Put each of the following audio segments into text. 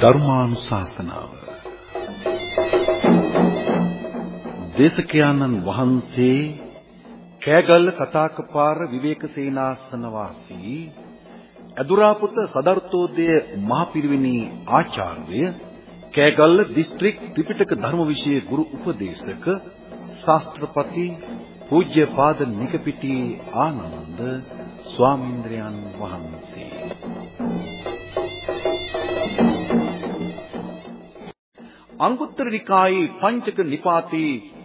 ධර්මානුශාසනාව. දේශකයන්න් වහන්සේ කෑගල්ල කතාකපාර විවේක සේනාසන වාසී අදුරාපුත සදර්තෝදය මහපිරිවෙනි ආචාර්ය කෑගල්ල දිස්ත්‍රික් ත්‍රිපිටක ධර්ම විෂය ගුරු උපදේශක ශාස්ත්‍රපති පූජ්‍යපාද නිකපිටි ආනන්ද ස්වාමීන්ද්‍රයන් වහන්සේ. අංගුත්තර නිකායේ පංචක නිපාතේ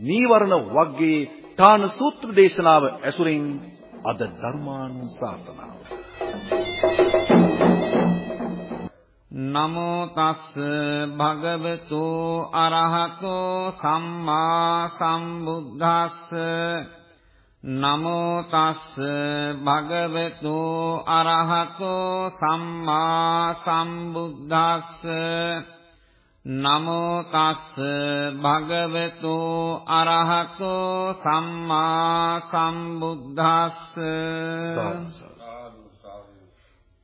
නීවරණ වග්ගයේ ඨාන සූත්‍ර දේශනාව ඇසුරින් අද ධර්මානුශාසනාව. නමෝ තස් භගවතු අරහතෝ සම්මා සම්බුද්දස්ස. නමෝ තස් භගවතු අරහතෝ සම්මා සම්බුද්දස්ස. නමෝ තස් භගවතු අරහතෝ සම්මා සම්බුද්දස්ස.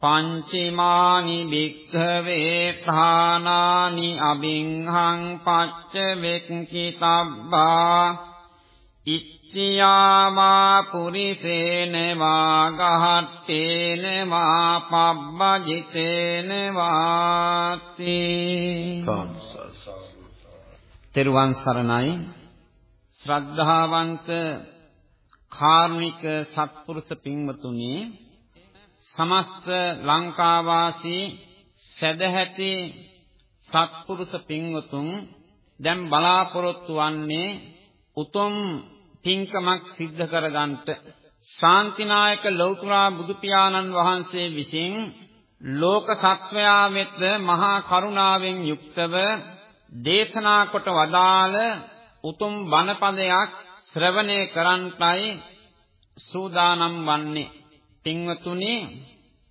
පංචමානි භික්ඛවේ ථානානි අබින්හං පච්ච වෙක්කිතබ්බා ඉත්‍යාමා පුරිසේන වාගහත්තේන මා පබ්බජිතේන වාති. තෙරුවන් සරණයි. ශ්‍රද්ධාවන්ත කාර්මික සත්පුරුෂ පින්වතුනි සමස්ත ලංකාවාසී සදැහැති සත්පුරුෂ පින්වතුන් දැන් බලාපොරොත්තු වන්නේ උතුම් පින්කමක් සිද්ධ කරගන්නට ශාන්තිනායක ලෞතර බුදු පියාණන් වහන්සේ විසින් ලෝක සත්වයා වෙත මහා කරුණාවෙන් යුක්තව දේශනා කොට වදාළ උතුම් බණපදයක් ශ්‍රවණය කරන්ටයි සූදානම් වන්නේ. පින්වතුනි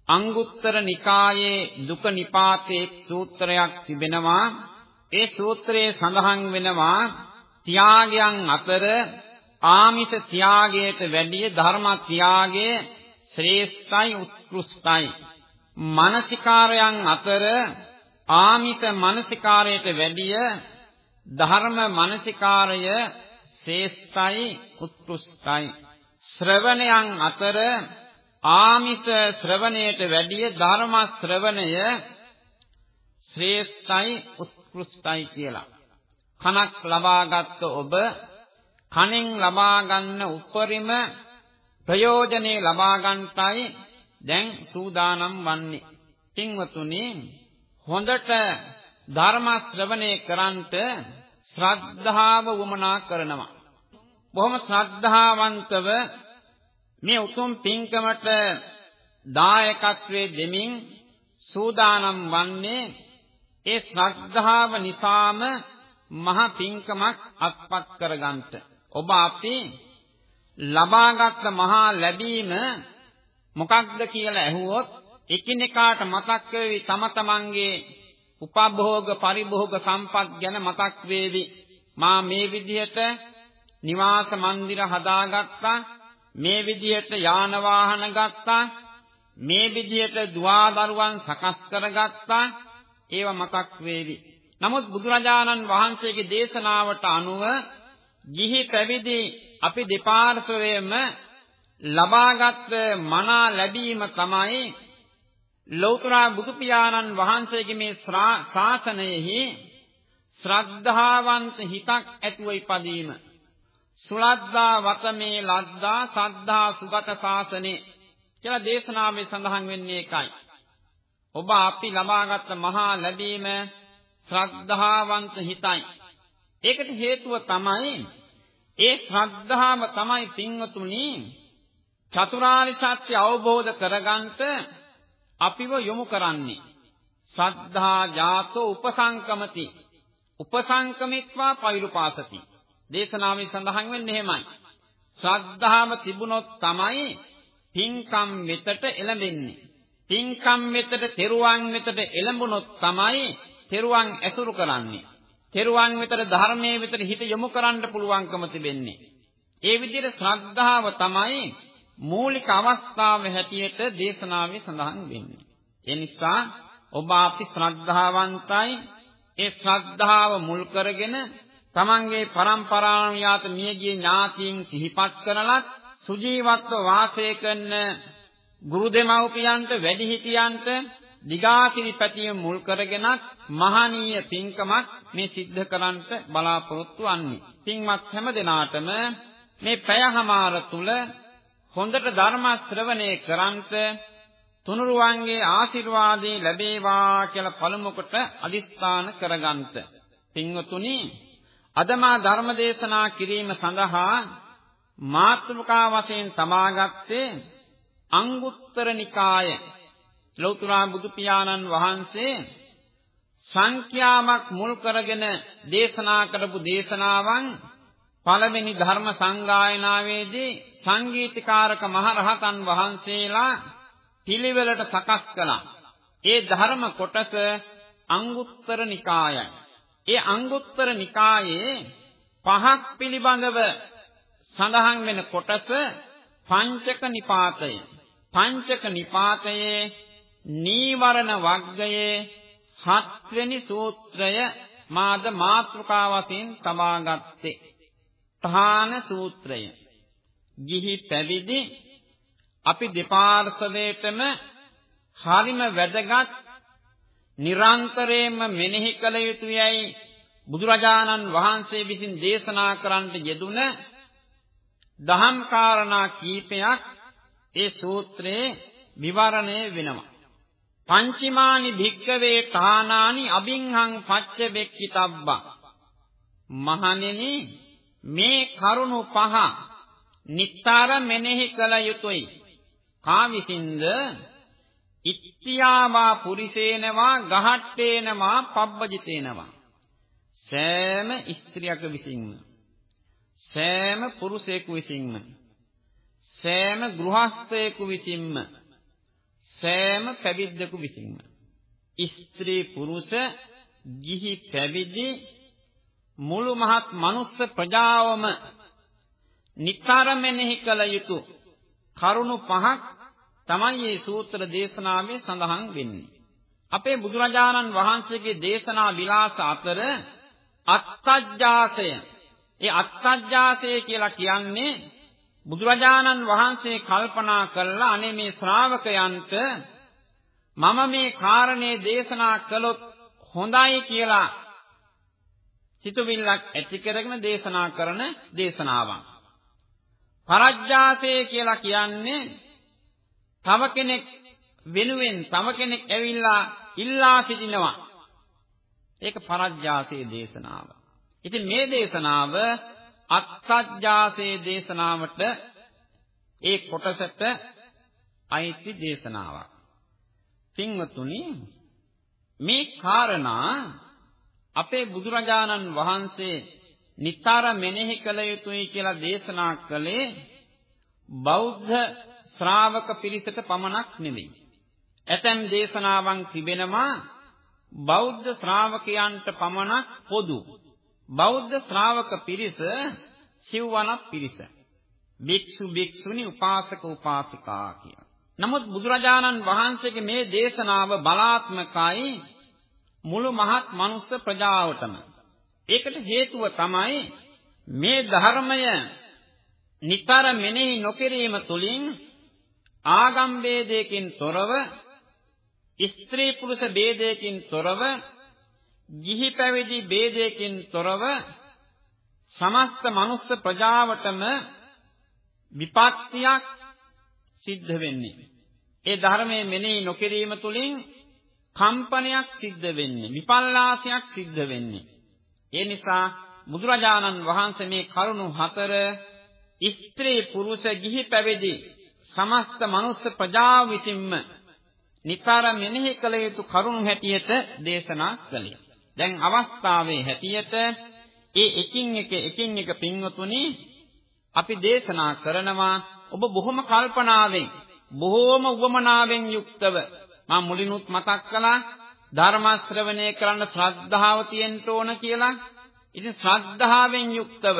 අංගුත්තර නිකායේ දුක නිපාතේ සූත්‍රයක් තිබෙනවා. ඒ සූත්‍රයේ සඳහන් වෙනවා ත්‍යාගයන් අතර ආමිෂ ත්‍යාගයට වැඩිය ධර්ම ත්‍යාගය ශ්‍රේෂ්ඨයි උත්කෘෂ්ඨයි. මානසිකාරයන් අතර ආමිෂ මානසිකාරයට වැඩිය ධර්ම මානසිකාරය ශ්‍රේෂ්ඨයි උත්කෘෂ්ඨයි. ශ්‍රවණයන් අතර ආමිෂ ශ්‍රවණයට වැඩිය ධර්ම ශ්‍රවණය ශ්‍රේෂ්ඨයි උත්කෘෂ්ඨයි කියලා. කනක් ලබාගත් ඔබ කනෙන් ලබා ගන්න උපරිම ප්‍රයෝජනේ ලබා ගන්නටයි දැන් සූදානම් වන්නේ. පින්වතුනි හොඳට ධර්ම ශ්‍රවණය කරන්ට ශ්‍රද්ධාව වමනා කරනවා. බොහොම ශ්‍රද්ධාවන්තව මේ උතුම් පින්කමට දායකත්වයේ දෙමින් සූදානම් වන්නේ ඒ ශ්‍රද්ධාව නිසාම මහ පින්කමක් අත්පත් කරගන්නට ඔබ අපි ලබාගත් මහා ලැබීම මොකක්ද කියලා ඇහුවොත් එකිනෙකාට මතක් වෙවි තම තමන්ගේ උපභෝග පරිභෝග සම්පත් ගැන මතක් වේවි. මා මේ විදිහට නිවාස මන්දිර හදාගත්තා මේ විදිහට යාන වාහන ගත්තා මේ විදිහට දුවා දරුවන් සකස් කරගත්තා ඒව මතක් වේවි. නමුත් බුදුරජාණන් වහන්සේගේ දේශනාවට අනුව ගිහි පැවිදි අපි දෙපාර්ශ්වයේම ලබාගත් මනා ලැබීම තමයි ලෞතර බුදු පියාණන් වහන්සේගේ මේ ශාසනයෙහි ශ්‍රද්ධාවන්ත හිතක් ඇතුව ඉපදීම සුලද්දා වතමේ ලද්දා සද්ධා සුගත ශාසනේ කියලා දේශනාවේ සඳහන් වෙන්නේ ඒකයි. ඔබ අපි ලබාගත් මහා ලැබීම ශ්‍රද්ධාවන්ත හිතයි. ඒකට හේතුව තමයි ඒ ශ්‍රද්ධාව තමයි පින්වතුනි චතුරාර්ය සත්‍ය අවබෝධ කරගන්නට අපිව යොමු කරන්නේ. සද්ධා ජාතෝ උපසංකමති. උපසංකමිත්වා පෛරුපාසති. දේශනාවේ සඳහන් වෙන්නේ එහෙමයි. ශ්‍රද්ධාව තිබුණොත් තමයි පින්කම් වෙතට එළඹෙන්නේ. පින්කම් වෙතට තෙරුවන් වෙතට එළඹුණොත් තමයි තෙරුවන් ඇසුරු කරන්නේ. තෙරුවන් වෙතට ධර්මයේ වෙතට හිත යොමු කරන්න පුළුවන්කම තිබෙන්නේ. ඒ විදිහට ශ්‍රද්ධාව තමයි මූලික අවස්ථාව හැටියට දේශනාවේ සඳහන් වෙන්නේ. ඒ නිසා ඔබ අපි ශ්‍රද්ධාවන්තයි ඒ ශ්‍රද්ධාව මුල් කරගෙන තමන්ගේ પરම්පරාවන් යාත මියගිය ඥාතීන් සිහිපත් කරලත් සුජීවත්ව වාසය කරන ගුරු දෙමව්පියන්ට වැඩිහිටියන්ට දිගාසිරි පැතිය මුල් කරගෙනත් මහනීය පින්කමක් මේ සිද්ධ කරන්නට බලාපොරොත්තු වන්නේ. පින්වත් හැම දිනාටම මේ පැයහමාර තුල හොඳට ධර්ම ශ්‍රවණය කරන්ට තුනුරුවන්ගේ ආශිර්වාදේ ලැබේවා කියලා පළමු කොට අදිස්ථාන කරගන්ත. පින්වතුනි අද මා ධර්ම දේශනා කිරීම සඳහා මාතෘකා වශයෙන් තබාගත්තේ අංගුත්තර නිකාය ලෞතර බුදු පියාණන් වහන්සේ සංඛ්‍යාවක් මුල් කරගෙන දේශනා කරපු දේශනාවන් පළවෙනි ධර්ම සංගායනාවේදී සංගීතකාරක මහරහතන් වහන්සේලා පිළිවෙලට සකස් කළා. ඒ ධර්ම කොටස අංගුත්තර නිකායයි. ඒ අංගුත්තර නිකායේ පහක් පිළිබඳව සඳහන් වෙන කොටස පංචක නිපාතය. පංචක නිපාතයේ නීවරණ වග්ගයේ හත්වෙනි සූත්‍රය මාද මාත්‍රිකා වශයෙන් තබාගත්තේ. ප්‍රහාන සූත්‍රය. ගිහි පැවිදි අපි දෙපාර්ශවයටම හරිම වැදගත් නිරන්තරයෙන්ම මෙනෙහි කළ යුතුයයි බුදුරජාණන් වහන්සේ විසින් දේශනා කරන්නට යෙදුන දහම් කාරණා කීපයක් ඒ සූත්‍රයේ විවරණය වෙනවා. පංචමානි භික්කවේ තානානි අබින්හං පච්ච බෙක්කිතබ්බා. මහණෙනි මේ කරුණු පහ නිත්තර මෙනෙහි කළ යුතුය. කා විසින්ද ඉත්‍යාවා පුරිසේනවා ගහට්ටේනවා පබ්බජිතේනවා සෑම ස්ත්‍රියක විසින්ම සෑම පුරුෂයෙකු විසින්ම සෑම ගෘහස්ථයෙකු විසින්ම සෑම පැවිද්දකු විසින්ම ස්ත්‍රී පුරුෂ ගිහි පැවිදි මුළු මහත් මනුස්ස ප්‍රජාවම නිතරමෙනෙහි කළ යුතු කරුණු පහක් තමයි මේ සූත්‍ර දේශනාවේ සඳහන් වෙන්නේ. අපේ බුදුරජාණන් වහන්සේගේ දේශනා විලාස අතර අත්තජ්ජාසය. ඒ අත්තජ්ජාසය කියලා කියන්නේ බුදුරජාණන් වහන්සේ කල්පනා කළා අනේ මේ ශ්‍රාවකයන්ට මම මේ කාරණේ දේශනා කළොත් හොඳයි කියලා සිතුවිල්ලක් ඇති කරගෙන දේශනා කරන දේශනාවක්. පරජ්ජාසය කියලා කියන්නේ තව කෙනෙක් වෙනුවෙන් තව කෙනෙක් ඇවිල්ලා ඉල්ලා සිටිනවා. ඒක පරජ්ජාසේ දේශනාව. ඉතින් මේ දේශනාව අත්ත්‍ජාසේ දේශනාවට ඒ කොටසට අයිති දේශනාවක්. පින්වතුනි මේ කාරණා අපේ බුදුරජාණන් වහන්සේ නිතර මෙනෙහි කළ යුතුයි කියලා දේශනා කළේ බෞද්ධ ශ්‍රාවක පිරිසට පමණක් නෙවෙයි. ඇතැම් දේශනාවන් තිබෙනවා බෞද්ධ ශ්‍රාවකයන්ට පමණක් පොදු. බෞද්ධ ශ්‍රාවක පිරිස සිව්වනක් පිරිස. භික්ෂු භික්ෂුණී උපාසක උපාසිකා කියන. නමුත් බුදුරජාණන් වහන්සේගේ මේ දේශනාව බලාත්මකයි මුළු මහත් මනුස්ස ප්‍රජාවටම. ඒකට හේතුව තමයි මේ ධර්මය නිතර මෙනෙහි නොකිරීම තුළින් ආගම් ભેදයකින් තොරව ස්ත්‍රී පුරුෂ ભેදයකින් තොරව ගිහි පැවිදි ભેදයකින් තොරව සමස්ත මනුස්ස ප්‍රජාවටම විපත්තියක් සිද්ධ වෙන්නේ. ඒ ධර්මයේ මෙනෙහි නොකිරීම තුළින් කම්පනයක් සිද්ධ වෙන්නේ, විපල්ලාසයක් සිද්ධ වෙන්නේ. ඒ නිසා බුදුරජාණන් වහන්සේ මේ කරුණු හතර ස්ත්‍රී පුරුෂ ගිහි පැවිදි සමස්ත මනුස්ස ප්‍රජාව විසින්ම නිතර මෙනෙහි කළ යුතු කරුණු හැටියට දේශනා කළේ. දැන් අවස්ථාවේ හැටියට ඒ එකින් එක එකින් එක පින්වතුනි අපි දේශනා කරනවා ඔබ බොහොම කල්පනාවෙන් බොහෝම උවමනාවෙන් යුක්තව මම මුලිනුත් මතක් කළා ධර්ම ශ්‍රවණය කරන්න ශ්‍රද්ධාව තියෙන්න ඕන කියලා. ඉතින් ශ්‍රද්ධාවෙන් යුක්තව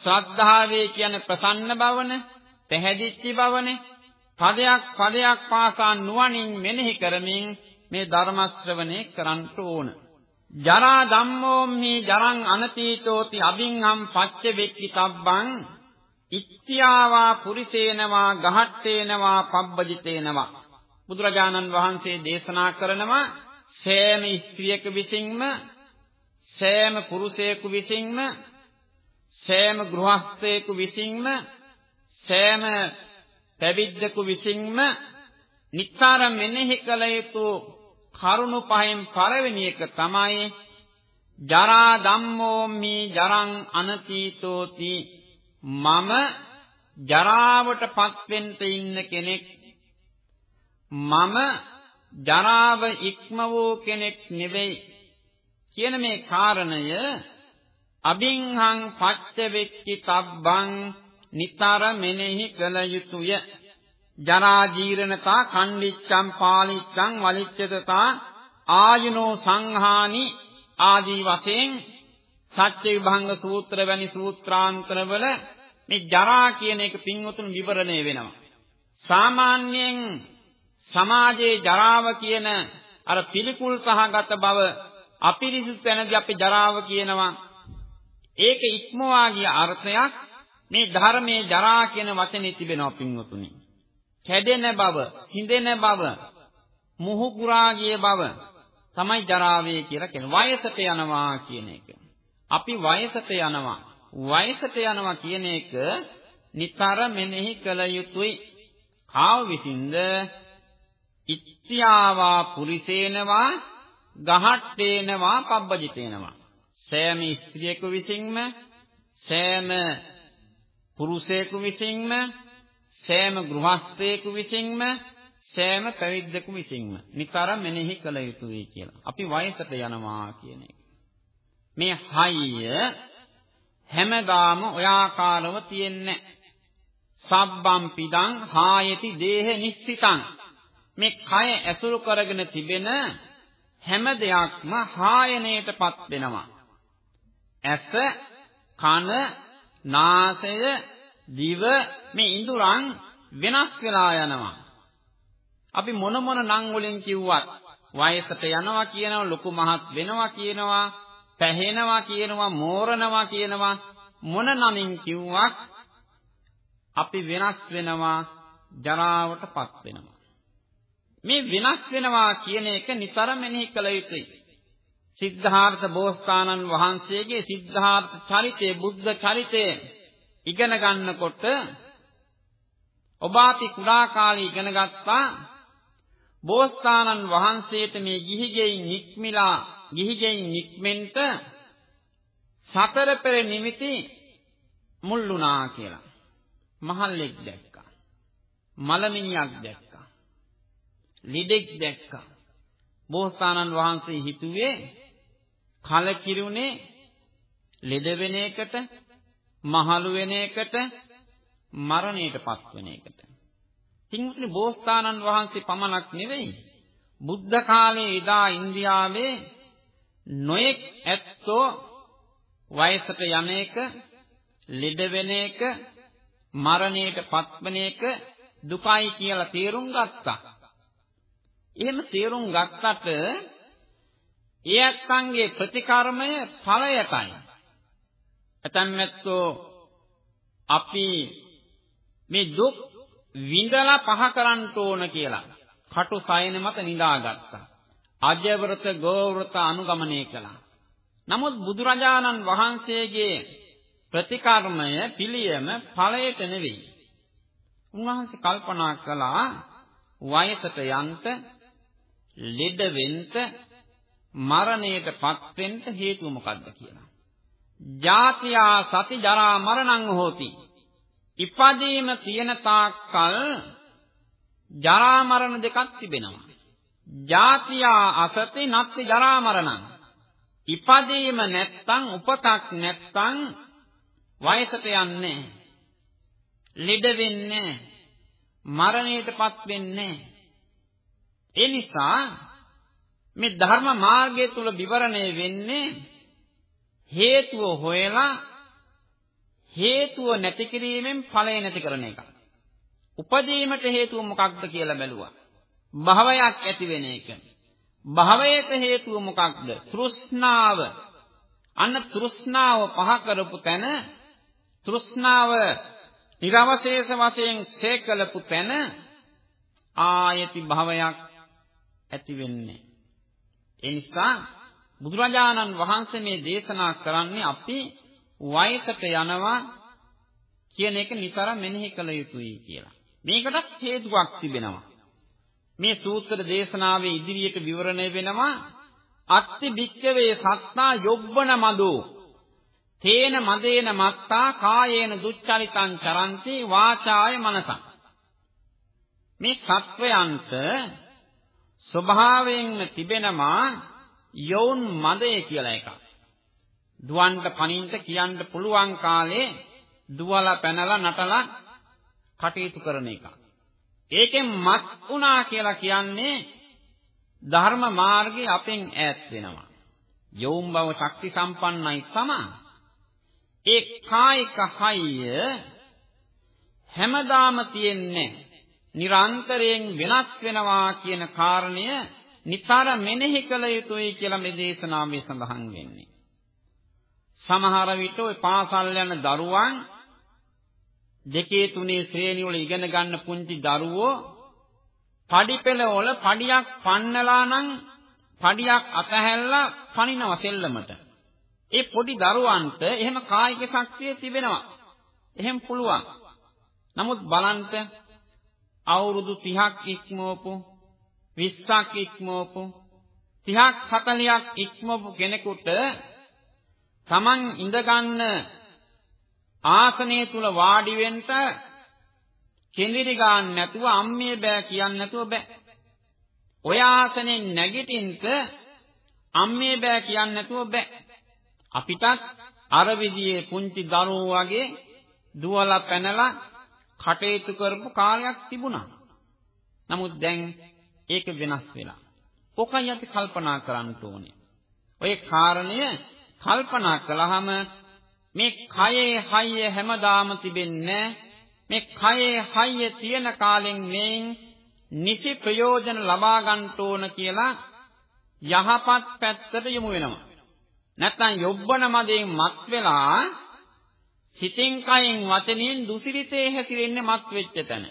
ශ්‍රද්ධාවේ කියන්නේ ප්‍රසන්න බවනේ, පැහැදිච්ච බවනේ. පදයක් පදයක් පාසා නුවණින් මෙනෙහි කරමින් මේ ධර්ම ශ්‍රවණය කරන්න ඕන. ජරා ධම්මෝම්හි ජරං අනතීතෝති අබින්හම් පච්ච වෙක්කි තබ්බං ඉත්‍යාවා පුරිසේනවා ගහට්ටේනවා පබ්බජිතේනවා. බුදුරජාණන් වහන්සේ දේශනා කරනවා සෑම ස්ත්‍රියක විසින්ම සෑම පුරුෂයෙකු විසින්ම සෑම ගෘහස්ථයෙකු විසින්ම සෑම පැවිද්දකු විසින්ම නිතර මෙනෙහි කළ යුතු කරුණු පහෙන් පළවෙනි එක තමයි ජරා ධම්මෝමි ජරං අනතීතෝති. මම ජරාවටපත් වෙන්න ඉන්න කෙනෙක්. මම ජරාව ඉක්ම වූ කෙනෙක් නෙවෙයි. කියන මේ කාරණය අබින්හං පච්ච වෙක්කි තබ්බං නිතර මෙනෙහි කළ යුතුය. ජරා ජීර්ණතා කණ්ඩිච්ඡම් පාලිච්ඡම් වලිච්ඡතතා ආයුනෝ සංහානි ආදී වශයෙන් සත්‍ය විභංග සූත්‍ර වැනි සූත්‍රාන්තරවල මේ ජරා කියන එක පින්වතුන් විවරණය වෙනවා. සාමාන්‍යයෙන් සමාජයේ ජරාව කියන අර පිළිකුල් සහගත බව අපිරිසිදු තැනදී අපි ජරාව කියනවා. ඒක ඉක්මවා ගිය අර්ථයක් මේ ධර්මයේ ජරා කියන වචනේ තිබෙනවා පින්වතුනි. කැඩෙන බව, සිඳෙන බව, මුහුකුරා ගිය බව තමයි ජරාවේ කියලා කියන වයසට යනවා කියන එක. අපි වයසට යනවා. වයසට යනවා කියන එක නිතර මෙනෙහි කළ යුතුයි. කාව විසින්ද ඉත්‍යාවා පුරිසේනවා ගහට්ටේනවා පබ්බජිතේනවා සෑම ස්ත්‍රියෙකු විසින්ම සෑම පුරුෂයෙකු විසින්ම සෑම ගෘහස්ථයෙකු විසින්ම සෑම පැවිද්දෙකු විසින්ම නිතර මෙනෙහි කළ යුතුයි කියලා. අපි වයසට යනවා කියන එක. මේ හයිය හැමදාම ඔය ආකාරව තියෙන්නේ සබ්බම් පිදං හායති දේහ නිස්සිතං මේ කය ඇසුරු කරගෙන තිබෙන හැම දෙයක්ම හායනයටපත් වෙනවා ඇස කන නාසය දිව මේ ඉඳුරන් වෙනස් වෙලා යනවා. අපි මොන මොන නම් වලින් කිව්වත් වයසට යනවා කියනවා ලොකු මහත් වෙනවා කියනවා පැහෙනවා කියනවා මෝරනවා කියනවා මොන නමින් කිව්වත් අපි වෙනස් වෙනවා ජරාවටපත් වෙනවා. මේ වෙනස් වෙනවා කියන එක නිතරම මෙනෙහි කළ යුතුයි. සිද්ධාර්ථ බෝසතාණන් වහන්සේගේ සිද්ධාර්ථ චරිතය බුද්ධ චරිතය ඉගෙන ගන්නකොට ඔබ අපි කුඩා කාලේ ඉගෙන ගත්තා බෝසතාණන් වහන්සේට මේ ගිහිගෙයින් නික්මිලා ගිහිගෙයින් නික්මෙන්ට සතර පෙර නිමිති මුල්ුණා කියලා. මහල්ලෙක් දැක්කා. මලමිනියක් දැක්කා. ලිඩෙක් දැක්කා. බෝසතාණන් වහන්සේ හිතුවේ කලකිරුනේ ලෙඩ වෙන එකට, මහලු වෙන එකට, මරණයටපත් වෙන එකට. පින්වත්නි බෝසතාණන් වහන්සේ පමණක් නෙවෙයි බුද්ධ කාලයේ එදා ඉන්දියාවේ නොයෙක් ඇත්තෝ වයසට යන එක, ලෙඩ වෙන එක, මරණයට පත්වන එක දුකයි කියලා තේරුම් ගත්තා. එහෙම තේරුම් ගත්තට ඒ අත්ංගේ ප්‍රතිකර්මය ඵලයටයි. ඇතැම් ඇත්තෝ අපි මේ දුක් විඳලා පහ කරන්න ඕන කියලා කටු සයන මත නිදාගත්තා. අජවෘත ගෝවෘත අනුගමනය කළා. නමුත් බුදුරජාණන් වහන්සේගේ ප්‍රතිකර්මය පිළියම ඵලයට නෙවෙයි. උන්වහන්සේ කල්පනා කළා වයසට යන්ත ලෙඩ වෙන්න මරණයටපත් වෙන්න හේතුව මොකක්ද කියලා. ජාතියා සති ජරා මරණං හෝති. ඉපදීම තියෙන තාක්කල් ජරා මරණ දෙකක් තිබෙනවා. ජාතියා අසති නත්ති ජරා මරණං. ඉපදීම නැත්තම් උපතක් නැත්තම් වයසට යන්නේ ලෙඩ වෙන්නේ මරණයටපත් වෙන්නේ ඒ නිසා මේ ධර්ම මාර්ගය තුල විවරණය වෙන්නේ හේතුව හොයලා හේතුව නැති කිරීමෙන් ඵලය නැති කරන එක. උපදීමට හේතුව මොකක්ද කියලා බැලුවා. භවයක් ඇති වෙන එක. භවයට හේතුව මොකක්ද? තෘෂ්ණාව. අන්න තෘෂ්ණාව පහ කරපු තැන තෘෂ්ණාව නිර්වශේෂ වශයෙන් ශේකලපු තැන ආයති භවයක් ඇති වෙන්නේ. ඒ නිසා බුදුරජාණන් වහන්සේ මේ දේශනා කරන්නේ අපි වයසට යනවා කියන එක නිතරම මෙනෙහි කළ යුතුයි කියලා. මේකටත් හේතුවක් තිබෙනවා. මේ සූත්‍ර දේශනාවේ ඉදිරියට විවරණය වෙනවා අත්ති භික්කවේ සත්තා යොබ්බන මදෝ තේන මදේන මත්තා කායේන දුච්චරිතං චරಂತಿ වාචාය මනසං මේ සත්වයන්ට ස්වභාවයෙන්ම තිබෙනවා යෝන් මදය කියලා එකක්. දුවන්ට පනින්න කියන්න පුළුවන් කාලේ දුවලා පැනලා නටලා කටයුතු කරන එක. ඒකෙන් මත් වුණා කියලා කියන්නේ ධර්ම මාර්ගයේ අපෙන් ඈත් වෙනවා. යෝම් බව ශක්ති සම්පන්නයි තමයි. ඒ කායික හයිය හැමදාම තියෙන්නේ නිරන්තරයෙන් වෙනස් වෙනවා කියන කාරණය නිතර මෙනෙහි කළ යුතුයි කියලා මේ දේශනාවේ සඳහන් වෙන්නේ. සමහර විට ওই පාසල් යන දරුවන් දෙකේ තුනේ ශ්‍රේණි වල ඉගෙන ගන්න පුංචි දරුවෝ පඩිපෙළ වල පඩියක් පන්නලා නම් පඩියක් අතහැල්ලා පනිනවා සෙල්ලමට. ඒ පොඩි දරුවන්ට එහෙම කායික ශක්තිය තිබෙනවා. එහෙම පුළුවන්. නමුත් බලන්න අවුරුදු 30ක් ඉක්මවපු 20ක් ඉක්මවපු 30ක් 40ක් ඉක්මවපු කෙනෙකුට Taman ඉඳගන්න ආසනය තුල වාඩි වෙන්න කෙඳිරි ගන්න නැතුව අම්මේ බෑ කියන්නේ නැතුව බෑ. ඔය ආසනෙන් නැගිටින්න අම්මේ බෑ කියන්නේ නැතුව බෑ. අපිටත් අර විදිහේ පුංචි දරුවෝ වගේ දුවලා පැනලා කටයුතු කරපු කාලයක් තිබුණා. නමුත් දැන් ඒක වෙනස් වෙලා. ඔකයි අපි කල්පනා කරන්න ඕනේ. ඔය කාරණය කල්පනා කළාම මේ කයේ හයිය හැමදාම තිබෙන්නේ මේ කයේ හයිය තියෙන කාලෙන් මේ නිසි ප්‍රයෝජන ලබා ගන්න ඕන කියලා යහපත් පැත්තට යොමු වෙනවා. නැත්නම් යොබ්බන මදයෙන් මත් වෙලා සිතින් කයින් වචනෙන් දුසිරිතේ හැසිරෙන්නේ මත් වෙච්ච තැන.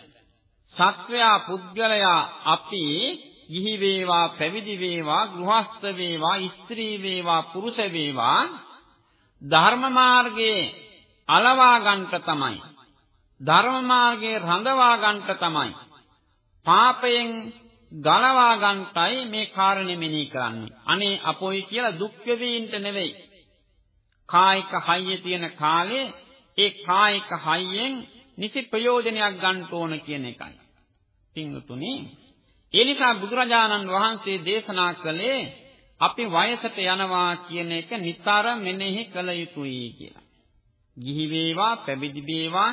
සත්වයා පුද්ගලයා අපි ගිහි වේවා පැවිදි වේවා ගෘහස්ත වේවා ස්ත්‍රී වේවා පුරුෂ වේවා ධර්ම මාර්ගයේ අලවා ගන්නට තමයි. ධර්ම මාර්ගයේ රඳවා ගන්නට තමයි. පාපයෙන් ගලවා ගන්නටයි මේ කාරණේ මෙනෙහි කරන්නේ. අනේ අපොයි කියලා දුක් වෙවින්ට නෙවෙයි. කායික හයිය තියෙන කාලේ ඒ කායික හයියෙන් නිසි ප්‍රයෝජනයක් ගන්න ඕන කියන එකයි. පින්වතුනි, ඒ නිසා බුදුරජාණන් වහන්සේ දේශනා කළේ අපි වයසට යනවා කියන එක නිතර මෙනෙහි කළ යුතුයි කියලා. ගිහි වේවා, පැවිදි වේවා,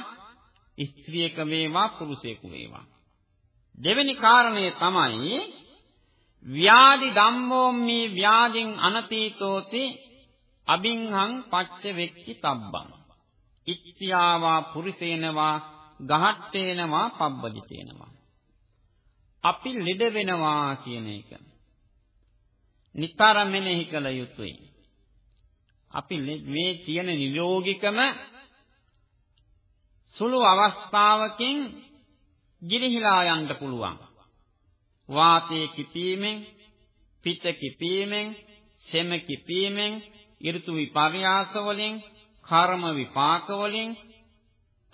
ස්ත්‍රියක වේවා, පුරුෂයෙකු වේවා. දෙවෙනි කාරණය තමයි ව්‍යාධි ධම්මෝම්මි ව්‍යාධින් අනතීතෝති අබින්හං පච්ච වෙක්ති තබ්බං ඉත්‍යාවා පුරිසේනවා ගහට්ටේනවා පබ්බජිතේනවා. අපි ලෙඩ වෙනවා කියන එක. නිතර මෙනෙහි කළ යුතුයි. අපි මේ තියෙන නිරෝගිකම සුළු අවස්ථාවකින් ගිලිහිලා යන්න පුළුවන්. වාතයේ කිපීමෙන් පිත්ත කිපීමෙන් සෙම කිපීමෙන් ඍතු විපර්යාස වලින් කර්ම විපාක වලින්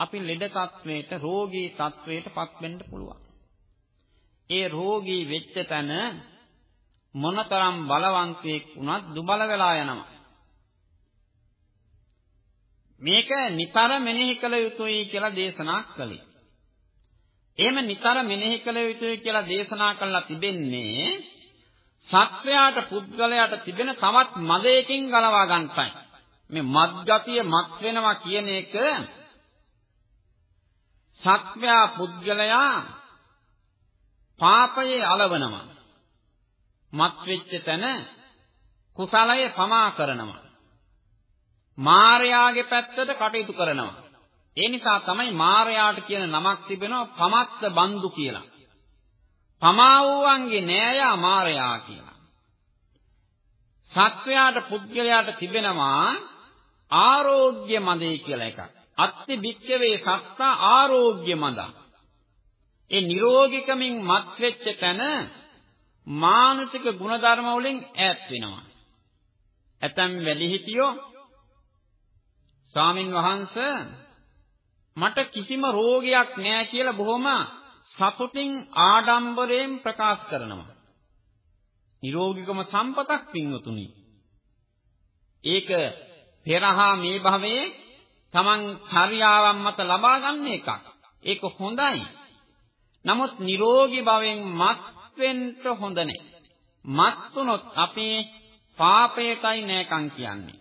අපි ලෙඩ තත්වයට රෝගී තත්වයටපත් වෙන්න පුළුවන්. ඒ රෝගී වෙච්ච තැන මොනතරම් බලවන්තයෙක් වුණත් දුබල වෙලා යනවා. මේක නිතර මෙනෙහි කළ යුතුයි කියලා දේශනා කළේ. එහෙම නිතර මෙනෙහි කළ යුතුයි කියලා දේශනා කළා තිබෙන්නේ සත්වයාට පුද්ගලයාට තිබෙන තවත් මදයකින් ගලවා ගන්නටයි. මේ මත්ගතිය මත් වෙනවා කියන එක සත්වයා පුද්ගලයා පාපයේ అలවනවා. මත් වෙච්ච තැන කුසලය පමා කරනවා. මාර්යාගේ පැත්තට කටයුතු කරනවා. ඒ නිසා තමයි මාර්යාට කියන නමක් තිබෙනවා පමත්ත බන්දු කියලා. පමා වූවන්ගේ නෑයා මාර්යා කියලා. සත්වයාට පුද්ගලයාට තිබෙනවා ආරෝග්‍ය මදේ කියලා එකක්. අත්ති භික්කවේ සත්ත ආරෝග්‍ය මදා. ඒ නිරෝගිකමින් මත් වෙච්ච තැන මානසික ගුණධර්ම වලින් ඈත් වෙනවා. ඇතම් වැඩිහිටියෝ ස්වාමින් වහන්සේ මට කිසිම රෝගයක් නෑ කියලා බොහොම සතුටින් ආඩම්බරයෙන් ප්‍රකාශ කරනවා. නිරෝගිකම සම්පතක් පින්වතුනි. ඒක පෙරහා මේ භවයේ Taman චර්යාවන් මත ලබා ගන්න එකක්. ඒක හොඳයි. නමුත් නිරෝගී භවෙන් මත් වෙන්න හොඳ නැහැ. මත් වුණොත් අපේ පාපයටයි නෑකම් කියන්නේ.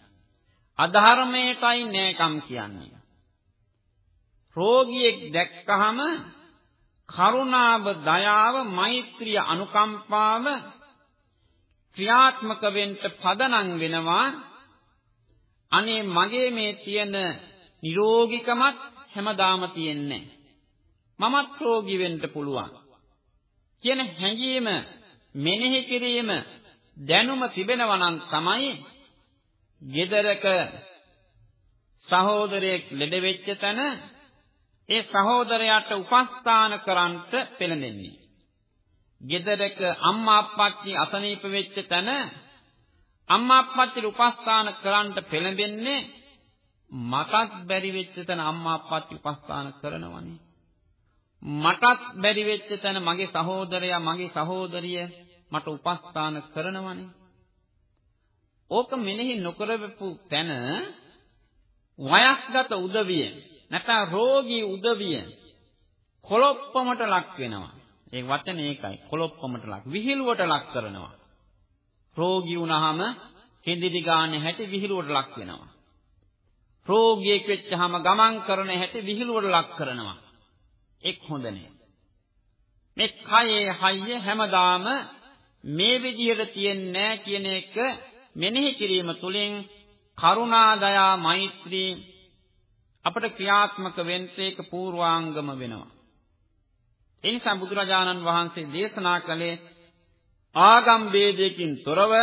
අධර්මයටයි නෑකම් කියන්නේ. රෝගියෙක් දැක්කහම කරුණාව, දයාව, මෛත්‍රිය, අනුකම්පාව ක්‍රියාත්මක වෙන්න පදනම් වෙනවා. අනේ මගේ මේ තියෙන නිරෝගිකමත් හැමදාම තියෙන්නේ මමත් රෝගී වෙන්න පුළුවන් කියන හැඟීම මෙනෙහි කිරීම දැනුම තිබෙනවා නම් තමයි ගෙදරක සහෝදරයෙක් ලෙඩ වෙච්ච තැන ඒ සහෝදරයාට උපස්ථාන කරන්ට පෙළඹෙන්නේ. ගෙදරක අම්මා අප්පච්චි අසනීප වෙච්ච තැන අම්මා අප්පච්චිට උපස්ථාන කරන්ට පෙළඹෙන්නේ මටත් බැරි වෙච්ච තැන අම්මා අප්පච්චි උපස්ථාන කරනවනේ. මටත් බැරි වෙච්ච තැන මගේ සහෝදරයා මගේ සහෝදරිය මට උපස්ථාන කරනවනේ. ඕක මෙනෙහි නොකරපු තැන වයස්ගත උදවිය නැත්නම් රෝගී උදවිය කොලොප්පමට ලක් වෙනවා. ඒ වචනේ ඒකයි. කොලොප්පමට ලක්. විහිළුවට ලක් කරනවා. රෝගී වුණාම කෙඳිලි ගන්න හැටි විහිළුවට ලක් වෙනවා. රෝගියෙක් වෙච්චාම ගමන් කරන හැටි විහිළුවට ලක් කරනවා. එක් හොඳ නෑ. මේ කයේ හයිය හැමදාම මේ විදිහට තියන්නේ කියන එක මෙනෙහි කිරීම තුළින් කරුණා දයා මෛත්‍රී අපට ක්‍රියාත්මක වෙන්න ඒක පූර්වාංගම වෙනවා. ඒ නිසා බුදුරජාණන් වහන්සේ දේශනා කළේ ආගම් ભેදයකින් තොරව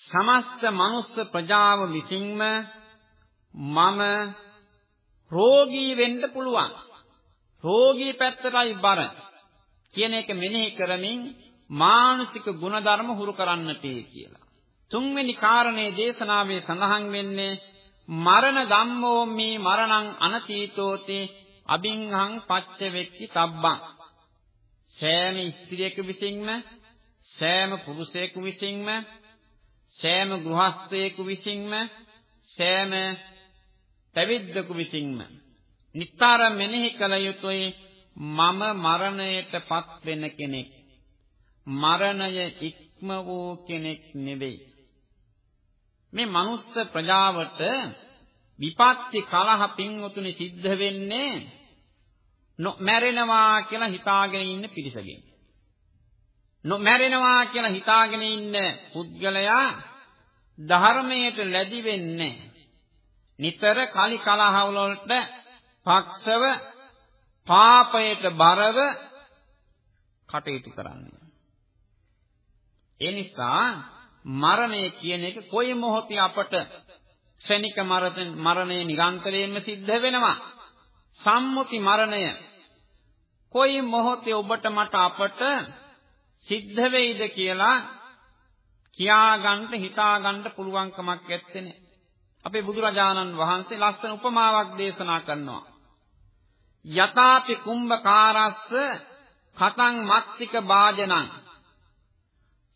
සමස්ත මනුස්ස ප්‍රජාව විසින්ම මම රෝගී වෙන්න පුළුවන්. රෝගී පැත්තටයි බර කියන එක මෙනෙහි කරමින් මානසික ගුණධර්ම හුරු කරන්නටේ කියලා. තුන්වෙනි කාරණේ දේශනාවේ සඳහන් වෙන්නේ මරණ ධම්මෝ මේ මරණං අනතීතෝති අබින්හං පච්ච වෙක්ති තබ්බං සෑම ස්ත්‍රියක විසින්ම සෑම පුරුෂයෙකු විසින්ම සෑම ගෘහස්ථයෙකු විසින්ම සෑම පැවිද්දකු විසින්ම නිතර මෙනෙහි කළ යුතුයි මම මරණයටපත් වෙන කෙනෙක් මරණය ඉක්ම වූ කෙනෙක් නෙවෙයි මේ මනුස්ස ප්‍රජාවට විපත්ති කලහ පින්වතුනි සිද්ධ වෙන්නේ නොමැරෙනවා කියලා හිතාගෙන ඉන්න පිරිසකින්. නොමැරෙනවා කියලා හිතාගෙන ඉන්න පුද්ගලයා ධර්මයට ලැබි වෙන්නේ නිතර කලි කලහ වලට පක්ෂව පාපයට බරව කටයුතු කරන්නේ. ඒ නිසා මරණය කියන එක කොයි මොහොතේ අපට ක්ෂණික මරණය නිරන්තරයෙන්ම සිද්ධ වෙනවා. සම්මුති මරණය කොයි මොහොතේ ඔබට මට අපට සිද්ධ වෙයිද කියලා කියාගන්න හිතාගන්න පුළුවන්කමක් නැත්තේ. අපේ බුදුරජාණන් වහන්සේ ලස්සන උපමාවක් දේශනා කරනවා. යතාපි කුම්භකාරස්ස කතං මත්තික වාජනං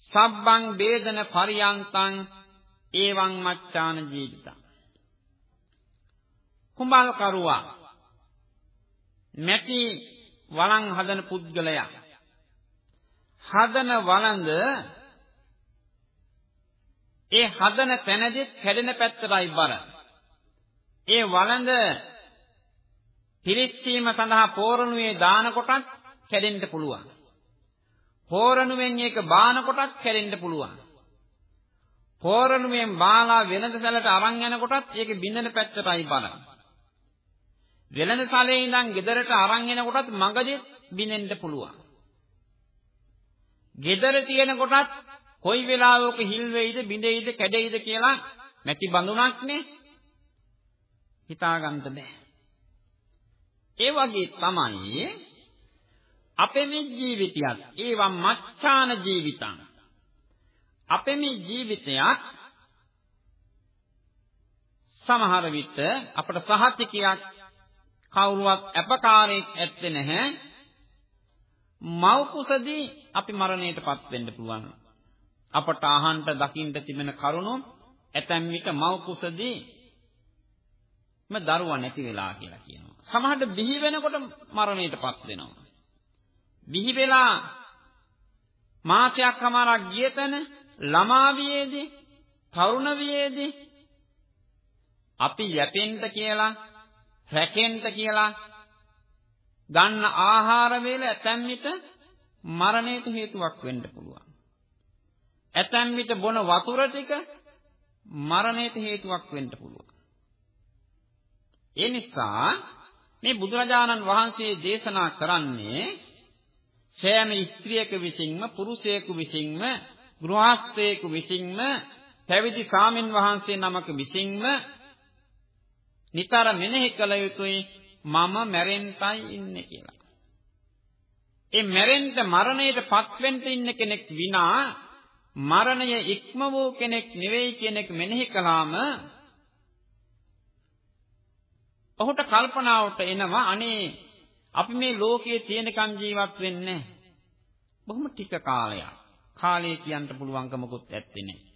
සබ්බං වේදන පරියන්තං ඒවං මච්ඡාන ජීවිතං කුඹල් කරුවා මැටි වළං හදන පුද්ගලයා හදන වළඳ ඒ හදන තැනදී කැඩෙන පැත්තටයි බර. ඒ වළඳ පිරිස්සීම සඳහා පෝරණුවේ දාන කොටත් කැඩෙන්න පුළුවන්. පෝරණුවෙන් ඒක බාන කොටත් කැඩෙන්න පුළුවන්. පෝරණුවෙන් බාලා වෙළඳ සැලට අරන් යන කොටත් ඒක බින්දන පැත්තටයි බර. වෙළඳ සැලේ ඉඳන් ගෙදරට අරන් එන කොටත් මගදී බිනෙන්න පුළුවන්. ගෙදර තියෙන කොටත් කොයි වෙලාවක හිල් වෙයිද, බිඳෙයිද, කැඩෙයිද කියලා මැටි බඳුනක්නේ හිතා ගන්න බෑ. ඒ වගේ තමයි අපේ මේ ජීවිතයත් ඒවා මච්ඡාන ජීවිතං. අපේ මේ ජීවිතයත් සමහර විට අපට සහතිකයක් කවුරුවත් අපකාරයක් ඇත්තේ නැහැ. මව් කුසදී අපි මරණයටපත් වෙන්න පුළුවන් අපට අහන්න දකින්න තිබෙන කරුණු ඇතැම් විට මව් කුසදී ම දරුවා නැති වෙලා කියලා කියනවා. සමහරට බිහි වෙනකොට මරණයටපත් වෙනවා. බිහි වෙලා මාසයක් හමාරක් ගිය තැන ළමා වියේදී තරුණ වියේදී අපි යැපෙන්න කියලා රැකෙන්න කියලා ගන්න ආහාර වේල ඇතැම් විට මරණයට හේතුවක් වෙන්න පුළුවන්. ඇතැම් විට බොන වතුර ටික මරණයට හේතුවක් වෙන්න පුළුවන්. ඒ නිසා මේ බුදුරජාණන් වහන්සේ දේශනා කරන්නේ සෑම ස්ත්‍රියක විසින්ම පුරුෂයෙකු විසින්ම ගෘහස්ථයෙකු විසින්ම පැවිදි සාමින් වහන්සේ නමක විසින්ම නිතර මෙනෙහි කළ යුතුයි මම මැරෙන්නයි ඉන්නේ කියලා. ඒ මැරෙන්න මරණයට පත්වෙන්න ඉන්න කෙනෙක් විනා මරණය ඉක්ම වූ කෙනෙක් නෙවෙයි කියන එක මෙනෙහි කළාම ඔහුට කල්පනාවට එනවා අනේ අපි මේ ලෝකයේ තියෙනකම් ජීවත් වෙන්නේ බොහොම ටික කාලයක්. කාලය කියන්න පුළුවන්කමකුත් ඇත්තේ නැහැ.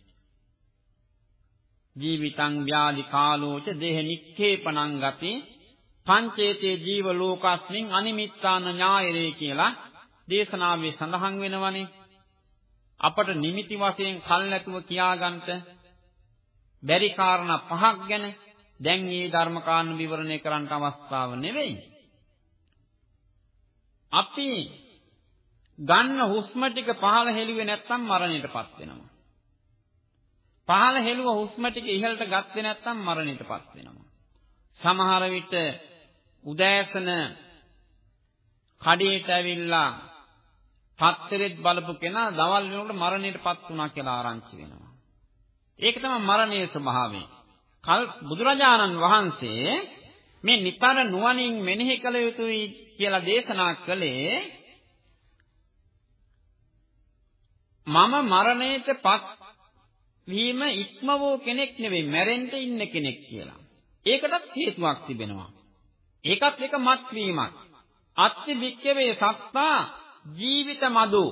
ජීවිතං ව්‍යාලි කාලෝච දේහ නික්ඛේපණං ගති පංචේතේ ජීව ලෝකස්මින් අනිමිත්තාන ඥායරේ කියලා දේශනාවේ සඳහන් වෙනවනේ. අපට නිමිති වශයෙන් කල් නැතුව කියාගන්නට බැරි කාරණා පහක් ගැන දැන් මේ ධර්මකාරණ විවරණය කරන්න අවස්ථාව නෙවෙයි. අපි ගන්න හුස්ම ටික පහළ හෙළුවේ නැත්නම් මරණයටපත් වෙනවා. පහළ හෙළුව හුස්ම ටික ඉහළට ගත්තේ නැත්නම් මරණයටපත් වෙනවා. සමහර විට උදෑසන කඩේට ඇවිල්ලා පත්තරෙත් බලපු කෙනා දවල් වෙනකොට මරණයටපත් වුණා කියලා ආරංචි වෙනවා. ඒක තමයි මරණයේ ස්වභාවය. කල් බුදුරජාණන් වහන්සේ මේ නිතර නුවණින් මෙනෙහි කළ යුතුයි කියලා දේශනා කළේ මම මරණයටපත් වීම ඉක්ම වූ කෙනෙක් නෙවෙයි මැරෙන්න ඉන්න කෙනෙක් කියලා. ඒකටත් හේතුවක් තිබෙනවා. ඒකත් එක මත් වීමක්. අත්ති වික්කවේ සත්තා ජීවිත මදු.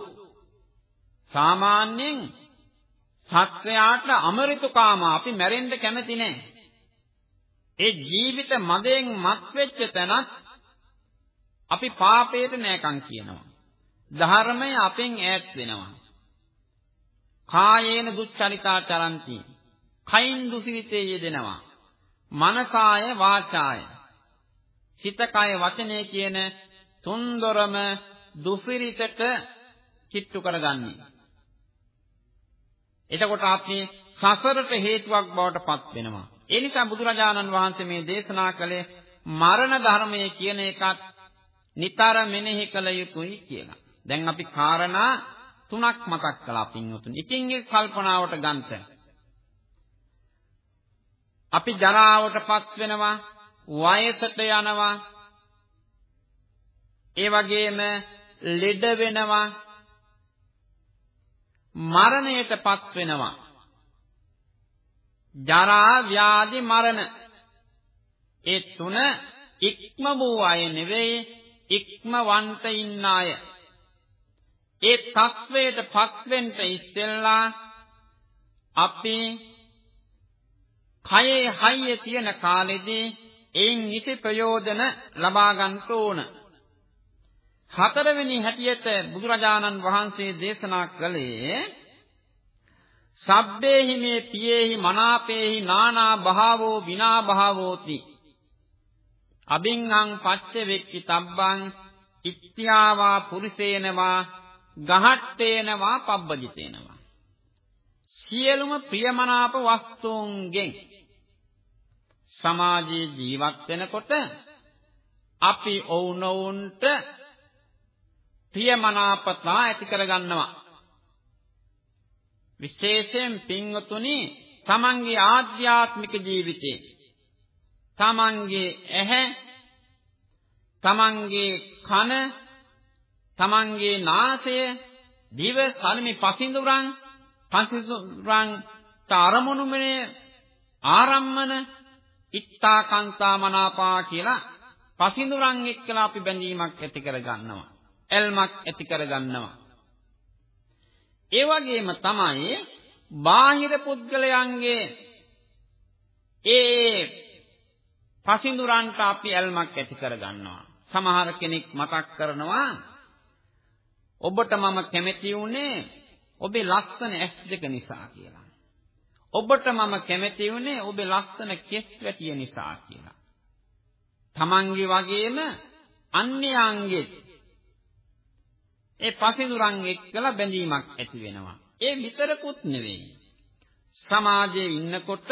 සාමාන්‍යයෙන් සත්වයාට අමරිතුකාම අපි මැරෙන්න කැමති නැහැ. ඒ ජීවිත මදයෙන් මත් වෙච්ච තැනත් අපි පාපයට නෑකම් කියනවා. ධර්මය අපෙන් ඈත් වෙනවා. කායේන දුච්චරිතා චරಂತಿ. කයින් දුසිරිතේ යෙදෙනවා. මනසාය වාචාය. සිත කය වචනේ කියන තුන්දොරම දුසිරිතට කිට්ටු කරගන්නේ. එතකොට අපි සසරට හේතුවක් බවට පත් වෙනවා. ඒ නිසා බුදුරජාණන් වහන්සේ මේ දේශනා කළේ මරණ ධර්මය කියන එකත් නිතර මෙනෙහි කළ යුතුයි කියලා. දැන් අපි කාරණා තුනක් මතක් කළා පින්වතුනි. ඉතින් ඒ කල්පනාවට ගන්නත. අපි ජරාවටපත් වෙනවා, වයසට යනවා. ඒ වගේම ලෙඩ වෙනවා, මරණයටපත් වෙනවා. ජරා ව්‍යාධි මරණ ඒ තුන ඉක්ම වූ අය නෙවෙයි ඉක්මවන්ත ඉන්න අය ඒ තත්වයට පත්වෙන්න ඉස්සෙල්ලා අපි කයේ හයිය තියෙන කාලෙදී එයින් නිසි ප්‍රයෝජන ලබා ගන්න ඕන. හතරවෙනි හැටියට බුදුරජාණන් වහන්සේ දේශනා කළේ සබ්බේහි මේ පියේහි මනාපේහි නානා භාවෝ විනා භාවෝති අබින්හං පච්ච වෙක්ති තබ්බං ඉත්‍යාවා පුරිසේනවා ගහට්ටේනවා පබ්බජිතේනවා සියලුම ප්‍රියමනාප වස්තුන්ගෙන් සමාජයේ ජීවත් වෙනකොට අපි ඔවුනොවුන්ට ප්‍රියමනාපතා ඇති කරගන්නවා. විශේෂයෙන් පින්වතුනි තමන්ගේ ආධ්‍යාත්මික ජීවිතේ. තමන්ගේ ඇහැ තමන්ගේ කන තමන්ගේ නාසය දිව සල්මි පසින්දුරන් පසින්දුරන් තරමුණුමනේ ආරම්මන ඉත්තාකාන්තා මනාපා කියලා පසින්දුරන් එක්කලා අපි බැඳීමක් ඇති කර ගන්නවා. එල්මක් ඇති කර ගන්නවා. ඒ වගේම තමයි බාහිර පුද්ගලයන්ගේ ඒ පසින්දුරන්ට අපි ඇල්මක් ඇති කර ගන්නවා. සමහර කෙනෙක් මතක් කරනවා ඔබට මම කැමති වුණේ ඔබේ ලස්සන ඇස් දෙක නිසා කියලා. ඔබට මම කැමති වුණේ ඔබේ ලස්සන කෙස් වැටිය නිසා කියලා. තමන්ගේ වගේම අන්‍යයන්ගේ ඒ පසිඳුරන් එක්කලා බැඳීමක් ඇති වෙනවා. ඒ විතරකුත් නෙවෙයි. සමාජයේ ඉන්නකොට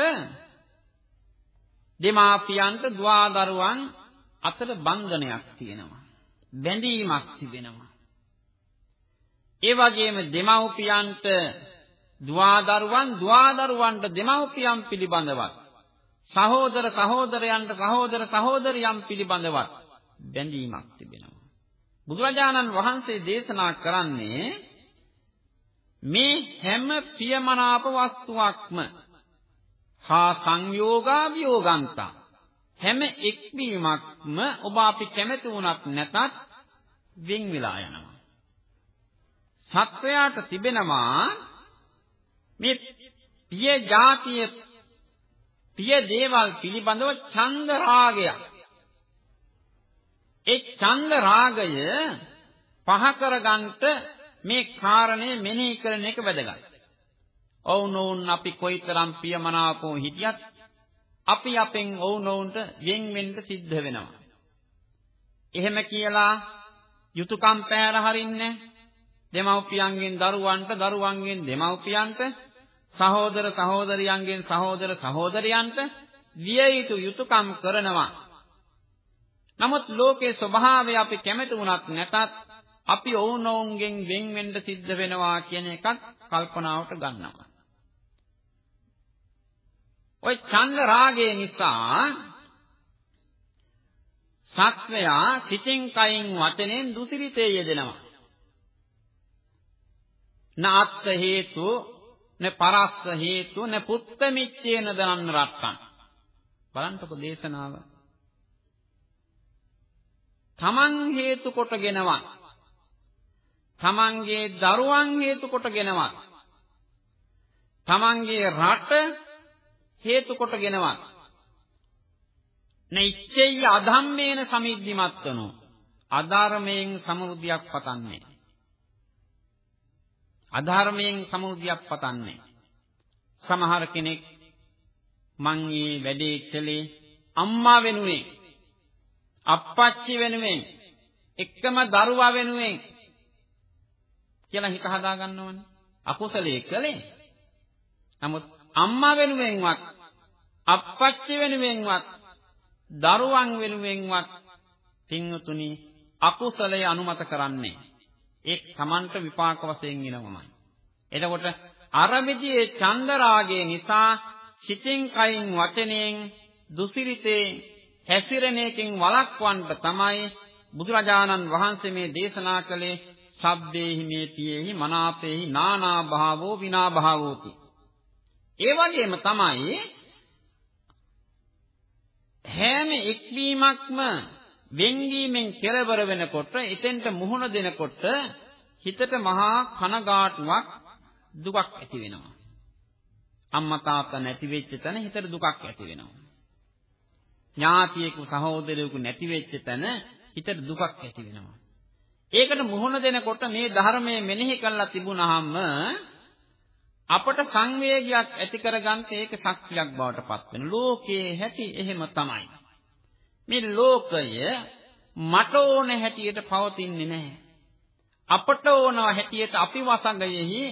දෙමාපියන්ට දුවදරුවන් අතර බන්ධනයක් තියෙනවා. බැඳීමක් තිබෙනවා. ඒ වගේම දෙමව්පියන්ට දුවදරුවන් දුවදරුවන්ට දෙමව්පියන් පිළිබඳවත් සහෝදර සහෝදරයන්ට සහෝදර සහෝදරියන් පිළිබඳවත් බැඳීමක් තිබෙනවා. බුදුරජාණන් වහන්සේ දේශනා කරන්නේ මේ හැම පියමනාප වස්තුවක්ම හා සංයෝගා වියෝගන්තා හැම එක්වීමක්ම ඔබ අපි කැමති වුණත් නැතත් වෙන් වෙලා යනවා. සත්වයාට තිබෙනවා මේ පිය જાතිය පිය දේවල් පිළිබඳව ඡන්ද රාගයක්. ඒ ඡන්ද රාගය පහ කරගන්නට මේ කාරණේ මෙනෙහි කරන එක වැදගත්. ඔවුනොවුන් අපි කොයිතරම් පියමනාපෝ හිටියත් අපි අපෙන් ඔවුනොවුන්ට වෙන් වෙන්න සිද්ධ වෙනවා. එහෙම කියලා යුතුයකම් පෑර හරින්නේ දෙමව්පියන්ගෙන් දරුවන්ට දරුවන්ගෙන් දෙමව්පියන්ට සහෝදර සහෝදරියන්ගෙන් සහෝදර සහෝදරියන්ට විය යුතු යුතුයකම් කරනවා. නමුත් ලෝකේ ස්වභාවය අපි කැමති වුණත් නැතත් අපි ඔවුනොවුන්ගෙන් වෙන් වෙන්න සිද්ධ වෙනවා කියන එකත් කල්පනාවට ගන්නවා. ওই ඡන්ද රාගය නිසා සත්වයා සිතින් කයින් වචනෙන් දුසිරිතේ යෙදෙනවා. නාත්ත හේතු න පරස්ස හේතු න පුත්ත මිච්ඡේන දනන්න රත්තන් බලන්නකො දේශනාව. තමන් හේතු කොටගෙනවත් තමන්ගේ දරුවන් හේතු කොටගෙනවත් තමන්ගේ රට හේතු කොටගෙනවත් නෛච්ඡේය අධම්මේන සමිද්ධිමත්වනෝ අධර්මයෙන් සමෘද්ධියක් පතන්නේ. අධර්මයෙන් සමෘද්ධියක් පතන්නේ. සමහර කෙනෙක් මං මේ වැඩේ කළේ අම්මා වෙනුවෙන් අප්පච්චි වෙනුවෙන් එකම දරුවා වෙනුවෙන් කියලා හිත හදා ගන්නවනේ. අකුසලයේ කළේ. නමුත් අම්මා වෙනුවෙන්වත් අප්පච්චි වෙනුවෙන්වත් දරුවන් වෙනුවෙන්වත් පින්තුනි අකුසලයේ අනුමත කරන්නේ ඒ Tamanට විපාක වශයෙන් එනවමයි. එතකොට අර විදිහේ චන්දරාගය නිසා සිතින් කයින් වචනයෙන් දුසිරිතේ හැසිරෙන එකෙන් වළක්වන්න තමයි බුදුරජාණන් වහන්සේ මේ දේශනා කළේ සබ්බේහි මේතියෙහි මනාපේහි නානා භාවෝ විනා භාවෝති. ඒ වගේම තමයි හැම එක්වීමක්ම වෙන්වීමෙන් කෙලවර වෙනකොට එතෙන්ට මුහුණ දෙනකොට හිතට මහා කනගාටුවක් දුකක් ඇති වෙනවා. අම්මා තාත්තා නැති වෙච්ච තැන හිතට දුකක් ඇති වෙනවා. ඥාතියෙකු සහෝදරයෙකු නැති වෙච්ච තැන හිතට දුකක් ඇති වෙනවා. ඒකට මුහුණ දෙනකොට මේ ධර්මයේ මෙනෙහි කරලා තිබුණාම අපට සංවේගයක් ඇති කරගන්න ඒක ශක්තියක් බවට පත් වෙන. ලෝකයේ හැටි එහෙම තමයි. මේ ලෝකය මට ඕන හැටියට පවතින්නේ නැහැ. අපට ඕන හැටියට අපි වසඟයෙහි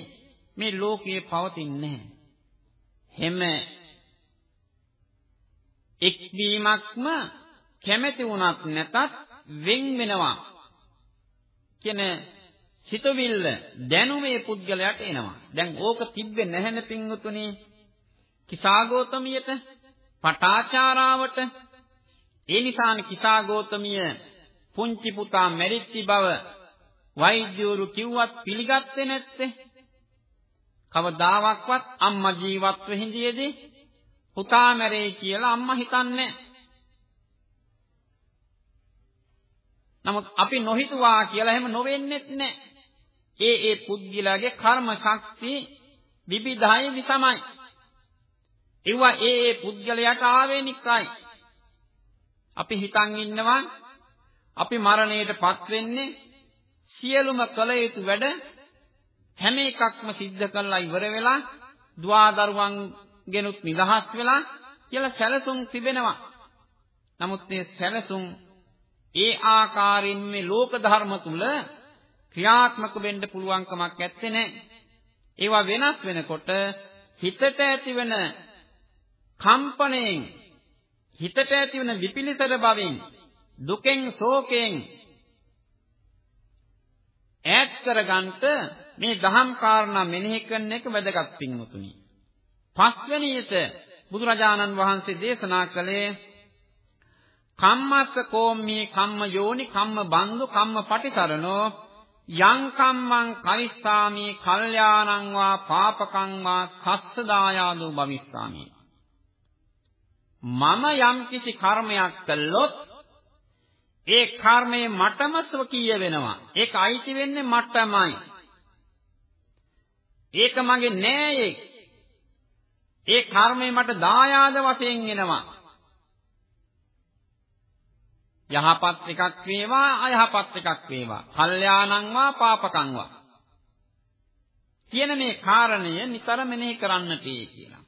මේ ලෝකයේ පවතින්නේ නැහැ. හැම එක්වීමක්ම කැමැති වුණත් නැතත් වෙන් වෙනවා කියන සිතවිල්ල දැනුමේ පුද්ගලයාට එනවා. දැන් ඕක තිබ්බේ නැහැනේ පින්වතුනි. කිසాగෝතමියට, පටාචාරාවට. ඒ නිසානේ කිසాగෝතමිය පුංචි පුතා මැරිච්චි බව වෛද්‍යවරු කිව්වත් පිළිගත්තේ නැත්තේ. කවදාවත් අම්මා ජීවත්ව හිඳියේදී පුතා මැරෙයි කියලා අම්මා හිතන්නේ නමුත් අපි නොහිතුවා කියලා එහෙම නොවෙන්නෙත් නැහැ. ඒ ඒ පුද්ගලයාගේ කර්ම ශක්තිය විවිධයි විසමයි. ඒවා ඒ ඒ පුද්ගලයාට ආවේනිකයි. අපි හිතන් ඉන්නවා අපි මරණයටපත් වෙන්නේ සියලුම කල යුතු වැඩ හැම එකක්ම සිද්ධ කරලා ඉවර වෙලා දුවදරුවන් ගෙනුත් නිදහස් වෙලා කියලා සැලසුම් තිබෙනවා. නමුත් මේ සැලසුම් ඒ ආකාරයෙන් මේ ලෝක ධර්ම තුල ක්‍රියාත්මක වෙන්න පුළුවන්කමක් නැත්තේ නෑ. ඒවා වෙනස් වෙනකොට හිතට ඇතිවන කම්පණයෙන් හිතට ඇතිවන විපිලිසර බවෙන් දුකෙන් ශෝකයෙන් ඈත් කරගන්නට මේ දහම් කාරණා මෙනෙහි කරන එක වැදගත් පින්වතුනි. පස්වෙනියට බුදුරජාණන් වහන්සේ දේශනා කළේ කම්මස්ස කෝම්මී කම්ම යෝනි කම්ම බන්දු කම්ම පටිසරණෝ යං කම්මං කරිස්සාමි කල්යාණං වා පාපකං වා තස්ස දායාදෝ භවිස්සාමි මම යම් කිසි කර්මයක් කළොත් ඒ කර්මය මටම ස්වකීය වෙනවා ඒක අයිති වෙන්නේ මටමයි ඒක මගේ නෑ ඒ කර්මය මට දායාද වශයෙන් එනවා යහපත් එකක් වේවා අයහපත් එකක් වේවා. කල්යාණං වා පාපකං වා. කියන මේ කාරණය නිතර මෙනෙහි කරන්නට කියලා.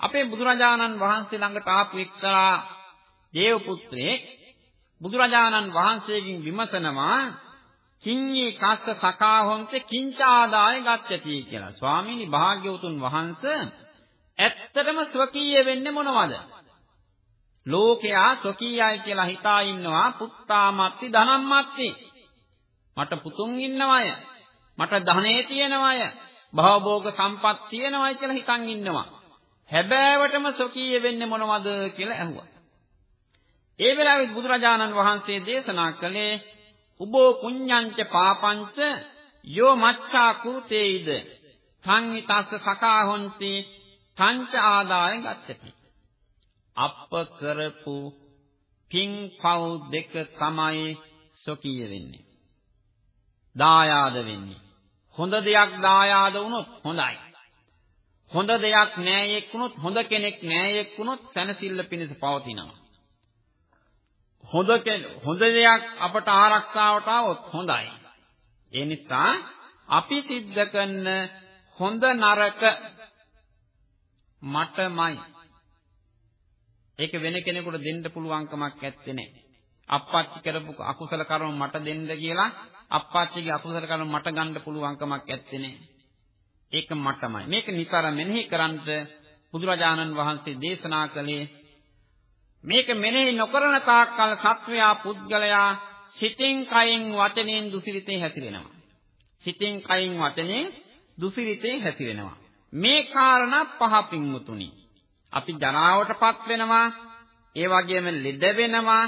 අපේ බුදුරජාණන් වහන්සේ ළඟට ආපු එක්තරා දේව පුත්‍රයෙක් බුදුරජාණන් වහන්සේගෙන් විමසනවා කිඤ්ඤී කස්ස සකා හොන්තේ කිංචාදාය ගච්ඡති කියලා. ස්වාමීනි භාග්‍යවතුන් වහන්සේ ඇත්තටම ස්වකීය වෙන්නේ මොනවද? ලෝකයා ස්වකීයයි කියලා හිතා ඉන්නවා පුත්තාමත්ති ධනම්මත්ති. මට පුතුන් ඉන්නවය. මට ධනෙ තියෙනවය. භවභෝග සම්පත් තියෙනවයි කියලා හිතන් ඉන්නවා. හැබෑවටම ස්වකීය වෙන්නේ මොනවද කියලා ඇහුවා. ඒ වෙලාවේ බුදුරජාණන් වහන්සේ දේශනා කළේ උබෝ පුඤ්ඤංච පාපංච යෝ මච්ඡා කුතේයිද සංහිතස්ස සකා හොಂತಿ පංච ආදාය ගච්ඡති අප කරපු පින් පව් දෙක තමයි සොකීය වෙන්නේ. දායාද වෙන්නේ. හොඳ දෙයක් දායාද වුණොත් හොඳයි. හොඳ දෙයක් නෑයෙක් වුණොත් හොඳ කෙනෙක් නෑයෙක් වුණොත් සැනසෙල්ල පිණිස පවතිනවා. හොඳ හොඳ දෙයක් අපට ආරක්ෂාවට આવොත් හොඳයි. ඒ නිසා අපි සිද්ධ කරන හොඳ නරක මටමයි ඒක වෙන කෙනෙකුට දෙන්න පුළුවන් කමක් නැත්තේ නේ. අප්පච්චි කරපු අකුසල කර්ම මට දෙන්න කියලා අප්පච්චිගේ අකුසල කර්ම මට ගන්න පුළුවන් කමක් නැත්තේ නේ. ඒක මටමයි. මේක නිතර මෙනෙහි කරන්ට බුදුරජාණන් වහන්සේ දේශනා කළේ මේක මෙනෙහි නොකරන තාක්කල් සත්වයා පුද්ගලයා සිතින් කයින් වචනෙන් දුසිරිතේ හැසිරෙනවා. සිතින් කයින් වචනෙන් දුසිරිතේ හැසිරෙනවා. මේ කාරණා පහ පින්මුතුනි. අපි ජරාවටපත් වෙනවා, ඒ වගේම ලෙඩ වෙනවා,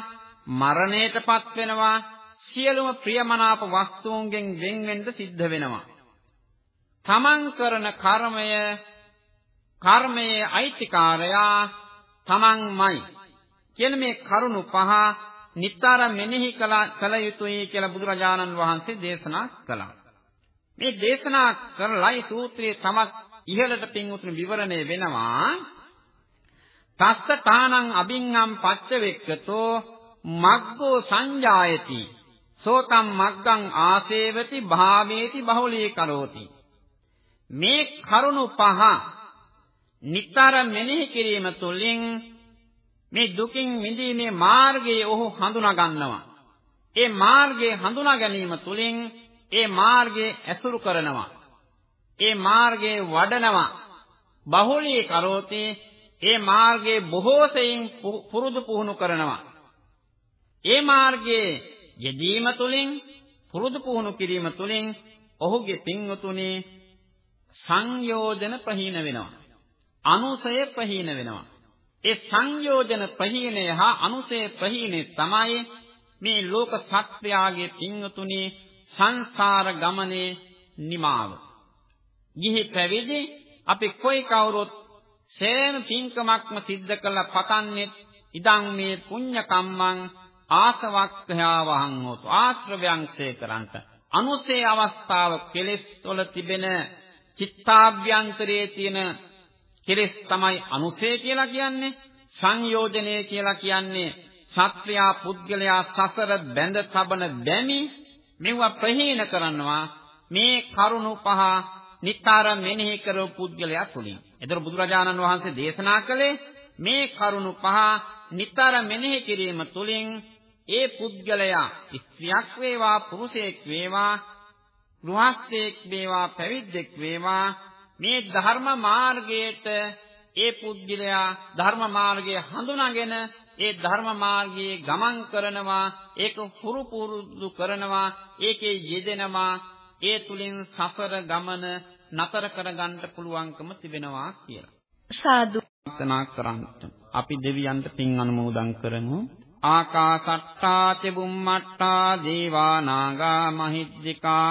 මරණයටපත් වෙනවා, සියලුම ප්‍රියමනාප වස්තුන්ගෙන් වෙන් වෙන්න සිද්ධ වෙනවා. තමන් කරන කර්මය කර්මයේ අයිතිකාරයා තමන්මයි කියන මේ කරුණු පහ නිතර මෙනෙහි කළ යුතුයි කියලා බුදුරජාණන් වහන්සේ දේශනා කළා. මේ දේශනා කරලයි සූත්‍රයේ තමත් ඉහළට පින් උතුරු විවරණය වෙනවා. තස්ස තානං අබින්නම් පච්චවෙක්කතෝ මග්ගෝ සංජායති සෝතම් මග්ගං ආසේවති භාවේති බහුලී කරෝති මේ කරුණු පහ නිතර මෙනෙහි කිරීම තුළින් මේ දුකින් මිදීමේ මාර්ගය ඔහු හඳුනා ගන්නවා ඒ මාර්ගය හඳුනා ගැනීම තුළින් ඒ මාර්ගයේ ඇසුරු කරනවා. ඒ මාර්ගයේ වඩනවා. බහුලී කරෝති ඒ මාර්ගයේ බොහෝ සෙයින් පුරුදු පුහුණු කරනවා. ඒ මාර්ගයේ යෙදීම තුළින් පුරුදු පුහුණු කිරීම තුළින් ඔහුගේ පින්වතුනි සංයෝජන ප්‍රහීන වෙනවා. අනුසය ප්‍රහීන වෙනවා. ඒ සංයෝජන ප්‍රහීනය හා අනුසය ප්‍රහීනේ තමයි මේ ලෝක සත්‍යයේ පින්වතුනි සංසාර ගමනේ නිමාව. ගිහි පැවිදි අපි කොයි කවුරුත් සෑම පින්කමක්ම සිද්ධ කළ පතන්නේ ඉදං මේ පුඤ්ඤ කම්මං ආසවක්ඛයාවහං හෝතු ආශ්‍රවයන්සේ කරන්ට අනුසේ අවස්ථාව කෙලෙස් වල තිබෙන චිත්තාභ්‍යන්තරයේ තියෙන කෙලෙස් තමයි අනුසේ කියලා කියන්නේ සංයෝජනය කියලා කියන්නේ සත්‍යා පුද්ගලයා සසර බැඳ තබන බැමි මෙවුව ප්‍රහීන කරනවා මේ කරුණු පහ නිතර මෙනෙහි කරව පුද්ගලයා තුලින්. එතකොට බුදුරජාණන් වහන්සේ දේශනා කළේ මේ කරුණු පහ නිතර මෙනෙහි කිරීම තුලින් ඒ පුද්ගලයා ස්ත්‍රියක් වේවා පුරුෂයෙක් වේවා ගෘහස්ථයෙක් වේවා පැවිද්දෙක් වේවා මේ ධර්ම මාර්ගයට ඒ පුද්ගලයා ධර්ම මාර්ගය හඳුනාගෙන ඒ ධර්ම මාර්ගයේ ගමන් කරනවා ඒක හුරු පුරුදු කරනවා ඒකේ යෙදෙනවා ඒ තුලින් සසර ගමන නතර කරගන්න පුළුවන්කම තිබෙනවා කියලා. සාදු. ප්‍රාර්ථනා කරන්ට අපි දෙවියන්ට පින් අනුමෝදන් කරමු. ආකාසට්ටා චෙබුම්මට්ටා දේවා නාග මහිද්దికා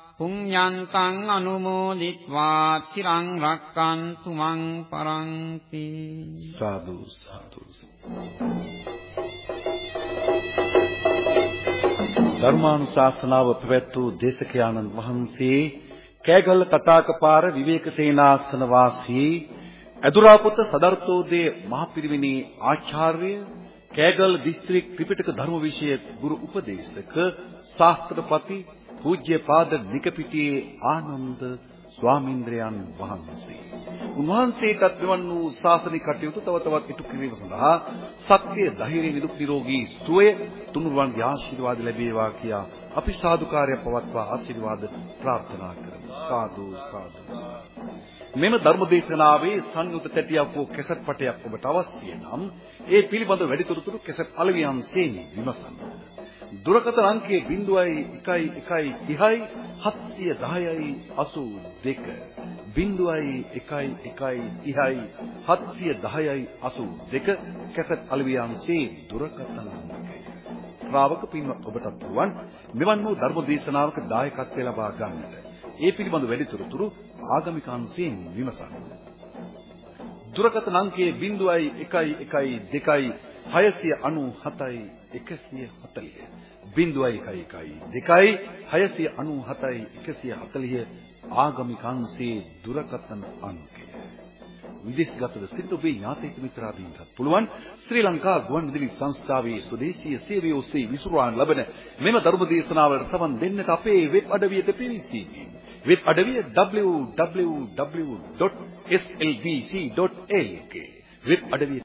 පුඤ්ඤන්තං අනුමෝදිත්වා චිරං රක්칸තු මං පරන්ති. සාදු සාදු. ධර්මානුශාසනාව පැවැත් වූ දේශකයාණන් වහන්සේ කෑගල්ල කතාකපාර විවේක සේනාසන වාසී අදුරාපොත සදර්තෝදේ මහපිරිවෙනේ ආචාර්ය කෑගල් දිස්ත්‍රික් ත්‍රිපිටක ධර්ම විෂය ගුරු උපදේශක ශාස්ත්‍රපති පූජ්‍යපාද නිකපිටියේ ආනන්ද ස්වාමීන්ද්‍රයන් වහන්සේ. උන්වහන්සේටත් මෙවන් වූ ශාසනික කටයුතු තව තවත් ඉටු කිරීම සඳහා සත්‍ය ධෛර්ය නිදුක් නිරෝගී සුවය තුනුරුවන්ගේ ආශිර්වාද ලැබේවා කියා අපි සාදුකාරය පවත්වා ආශිර්වාද ප්‍රාර්ථනා කරමු. සාදු සාදු. මෙම ධර්ම දේශනාවේ සංයුත තැටියක් වූ කැසට් පටයක් ඔබට අවශ්‍ය නම් ඒ පිළිබඳ වැඩිතුරු කැසට් අලවියන්සේම විමසන්න. දුරකථන අංකය 01 1 30 710යි 82 01 1 30යි 710යි 82 කැසට් අලවියන්සේ දුරකථන අංකය ශ්‍රාවක පින්වත් ඔබටත් පුළුවන් මෙවන් වූ ධර්ම දේශනාවක දායකත්වය ලබා ගන්නට. ඒ පිළිබඳ වැඩිතුරු ආගමික අංශයෙන් විමසන්න. දුරකථන අංකය 01 1 2 697යි 140 0.11 ආගමික අංශයේ දුරකථන අංකය. විදේශගතව සිට ඔබේ ඥාතීක මිත්‍රාදීන්ටත් පුළුවන් ශ්‍රී ලංකා ගුවන්විදුලි සංස්ථාවේ ස්වදේශීය සේවය ඔස්සේ විසුරුවාන් ලබන මෙම ධර්ම දේශනාවලට සමන් දෙන්නට අපේ වෙබ් අඩවියට පිවිසීම. වෙබ් අඩවිය www.slbc.lk වෙබ් අඩවිය